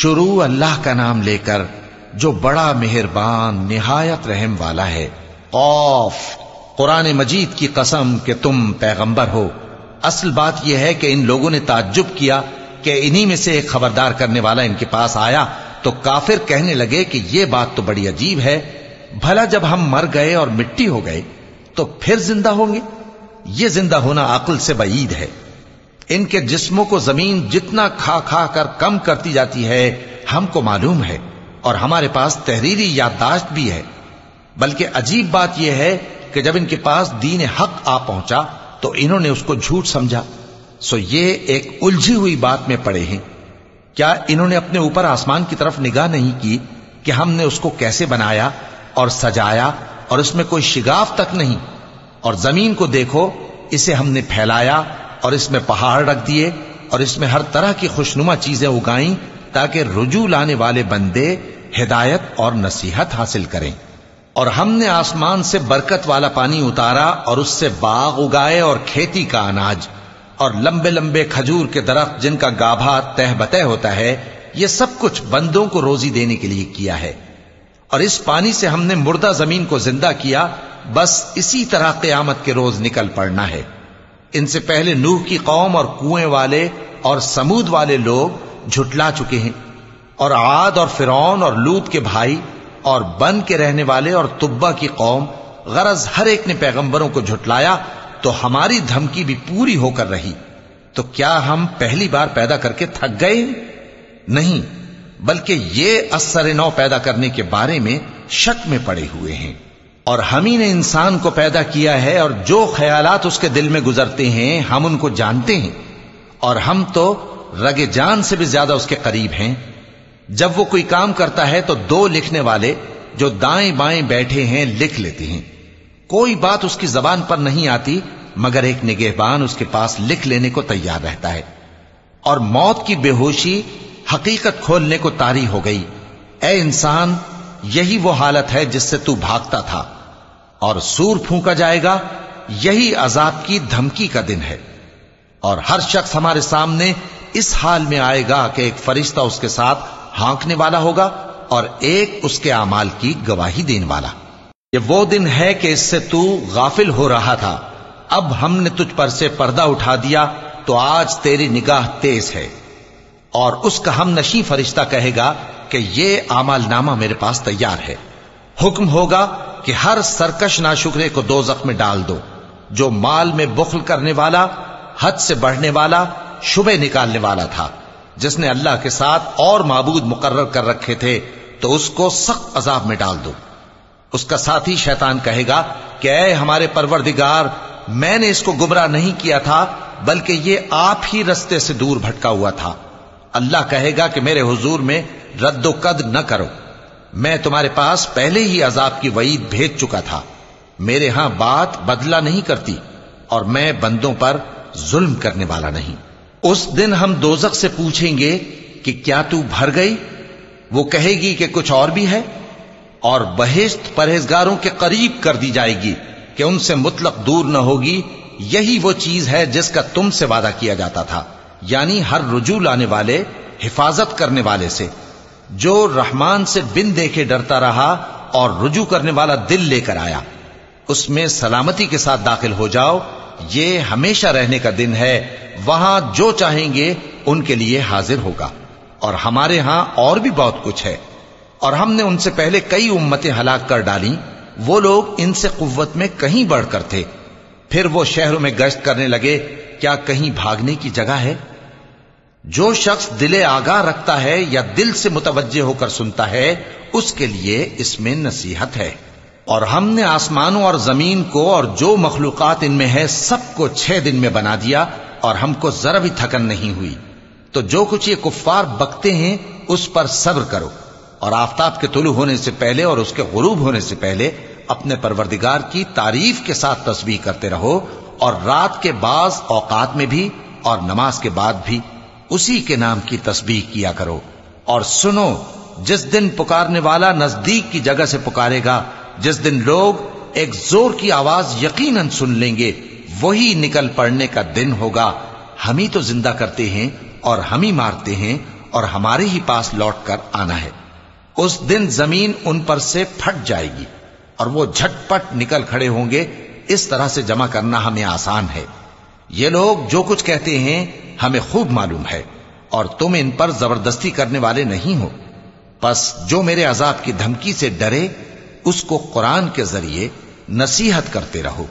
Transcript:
شروع اللہ کا نام لے کر جو بڑا مہربان، نہایت رحم والا ہے۔ قوف قرآن مجید کی قسم کہ تم پیغمبر ہو۔ اصل بات یہ ہے کہ ان لوگوں نے تعجب کیا کہ انہی میں سے ایک خبردار کرنے والا ان کے پاس آیا تو کافر کہنے لگے کہ یہ بات تو بڑی عجیب ہے۔ بھلا جب ہم مر گئے اور مٹی ہو گئے تو پھر زندہ ہوں گے؟ یہ زندہ ہونا عقل سے بعید ہے۔ ان کے جسموں کو زمین جتنا کھا کھا کر کم کرتی جاتی ہے، ہم کو معلوم ہے اور ہمارے پاس تحریری یادداشت بھی ہے۔ بلکہ عجیب بات یہ ہے کہ جب ان کے پاس دین حق آ پہنچا، تو انہوں نے اس کو جھوٹ سمجھا۔ سو یہ ایک الجھی ہوئی بات میں پڑے ہیں۔ کیا انہوں نے اپنے اوپر آسمان کی طرف نگاہ نہیں کی کہ ہم نے اس کو کیسے بنایا اور سجایا اور اس میں کوئی شگاف تک نہیں؟ اور زمین کو دیکھو، اسے ہم نے پھیلایا اور اس میں پہاڑ رکھ دیے اور اس میں ہر طرح کی خوشنما چیزیں اگائیں تاکہ رجوع لانے والے بندے ہدایت اور نصیحت حاصل کریں۔ اور ہم نے آسمان سے برکت والا پانی اتارا اور اس سے باغ اگائے اور کھیتی کا اناج۔ اور لمبے لمبے کھجور کے درخت جن کا گابھا تہ بتہ ہوتا ہے، یہ سب کچھ بندوں کو روزی دینے کے لیے کیا ہے۔ اور اس پانی سے ہم نے مردہ زمین کو زندہ کیا، بس اسی طرح قیامت کے روز نکل پڑنا ہے۔ ان سے پہلے نوح کی قوم اور کنویں والے اور سمود والے لوگ جھٹلا چکے ہیں اور عاد اور فرعون اور لوت کے بھائی اور بن کے رہنے والے اور تبا کی قوم غرض ہر ایک نے پیغمبروں کو جھٹلایا تو ہماری دھمکی بھی پوری ہو کر رہی۔ تو کیا ہم پہلی بار پیدا کر کے تھک گئے؟ نہیں، بلکہ یہ اثر نو پیدا کرنے کے بارے میں شک میں پڑے ہوئے ہیں۔ اور ہم ہی نے انسان کو پیدا کیا ہے اور جو خیالات اس کے دل میں گزرتے ہیں، ہم ان کو جانتے ہیں۔ اور ہم تو رگ جان سے بھی زیادہ اس کے قریب ہیں۔ جب وہ کوئی کام کرتا ہے تو دو لکھنے والے جو دائیں بائیں بیٹھے ہیں، لکھ لیتے ہیں۔ کوئی بات اس کی زبان پر نہیں آتی، مگر ایک نگہبان اس کے پاس لکھ لینے کو تیار رہتا ہے۔ اور موت کی بے ہوشی حقیقت کھولنے کو تاری ہو گئی۔ اے انسان، یہی وہ حالت ہے جس سے تو بھاگتا تھا۔ اور سور پھونکا جائے گا، یہی عذاب کی دھمکی کا دن ہے۔ اور ہر شخص ہمارے سامنے اس حال میں آئے گا کہ ایک فرشتہ اس کے ساتھ ہانکنے والا ہوگا اور ایک اس کے اعمال کی گواہی دینے والا۔ یہ وہ دن ہے کہ اس سے تو غافل ہو رہا تھا۔ اب ہم نے تجھ پر سے پردہ اٹھا دیا تو آج تیری نگاہ تیز ہے۔ اور اس کا ہم نشی فرشتہ کہے گا کہ یہ آمال نامہ میرے پاس تیار ہے۔ حکم ہوگا کہ ہر سرکش ناشکرے کو دو زخم ڈال دو، جو مال میں بخل کرنے والا، حد سے بڑھنے والا شبے نکالنے والا تھا۔ جس نے اللہ کے ساتھ اور معبود مقرر کر رکھے تھے، تو اس کو سخت عذاب میں ڈال دو۔ اس کا ساتھی شیطان کہے گا کہ اے ہمارے پروردگار، میں نے اس کو گمراہ نہیں کیا تھا، بلکہ یہ آپ ہی رستے سے دور بھٹکا ہوا تھا۔ اللہ کہے گا کہ میرے حضور میں رد و قد نہ کرو۔ میں تمہارے پاس پہلے ہی عذاب کی وعید بھیج چکا تھا۔ میرے ہاں بات بدلا نہیں کرتی اور میں بندوں پر ظلم کرنے والا نہیں۔ اس دن ہم دوزخ سے پوچھیں گے کہ کیا تو بھر گئی؟ وہ کہے گی کہ کچھ اور بھی ہے اور بہشت پرہیزگاروں کے قریب کر دی جائے گی کہ ان سے مطلق دور نہ ہوگی۔ یہی وہ چیز ہے جس کا تم سے وعدہ کیا جاتا تھا یعنی ہر رجوع لانے والے، حفاظت کرنے والے سے۔ جو رحمان سے بن دیکھے ڈرتا رہا اور رجوع کرنے والا دل لے کر آیا۔ اس میں سلامتی کے ساتھ داخل ہو جاؤ۔ یہ ہمیشہ رہنے کا دن ہے۔ وہاں جو چاہیں گے ان کے لیے حاضر ہوگا۔ اور ہمارے ہاں اور بھی بہت کچھ ہے۔ اور ہم نے ان سے پہلے کئی امتیں ہلاک کر ڈالی۔ وہ لوگ ان سے قوت میں کہیں بڑھ کر تھے۔ پھر وہ شہروں میں گشت کرنے لگے۔ کیا کہیں بھاگنے کی جگہ ہے؟ جو شخص دل آگاہ رکھتا ہے یا دل سے متوجہ ہو کر سنتا ہے، اس کے لیے اس میں نصیحت ہے۔ اور ہم نے آسمانوں اور زمین کو اور جو مخلوقات ان میں ہے، سب کو چھ دن میں بنا دیا اور ہم کو ذرا بھی تھکن نہیں ہوئی۔ تو جو کچھ یہ کفار بکتے ہیں، اس پر صبر کرو۔ اور آفتاب کے طلوع ہونے سے پہلے اور اس کے غروب ہونے سے پہلے اپنے پروردگار کی تعریف کے ساتھ تسبیح کرتے رہو اور رات کے بعض اوقات میں بھی اور نماز کے بعد بھی۔ اسی کے نام کی تسبیح کیا کرو اور سنو، جس دن پکارنے والا نزدیک کی جگہ سے پکارے گا، جس دن لوگ ایک زور کی آواز یقیناً سن لیں گے، وہی نکل پڑنے کا دن ہوگا۔ ہم ہی تو زندہ کرتے ہیں اور ہم ہی مارتے ہیں اور ہمارے ہی پاس لوٹ کر آنا ہے۔ اس دن زمین ان پر سے پھٹ جائے گی اور وہ جھٹ پٹ نکل کھڑے ہوں گے۔ اس طرح سے جمع کرنا ہمیں آسان ہے۔ یہ لوگ جو کچھ کہتے ہیں ہمیں خوب معلوم ہے اور تم ان پر زبردستی کرنے والے نہیں ہو۔ پس جو میرے عذاب کی دھمکی سے ڈرے، اس کو قرآن کے ذریعے نصیحت کرتے رہو۔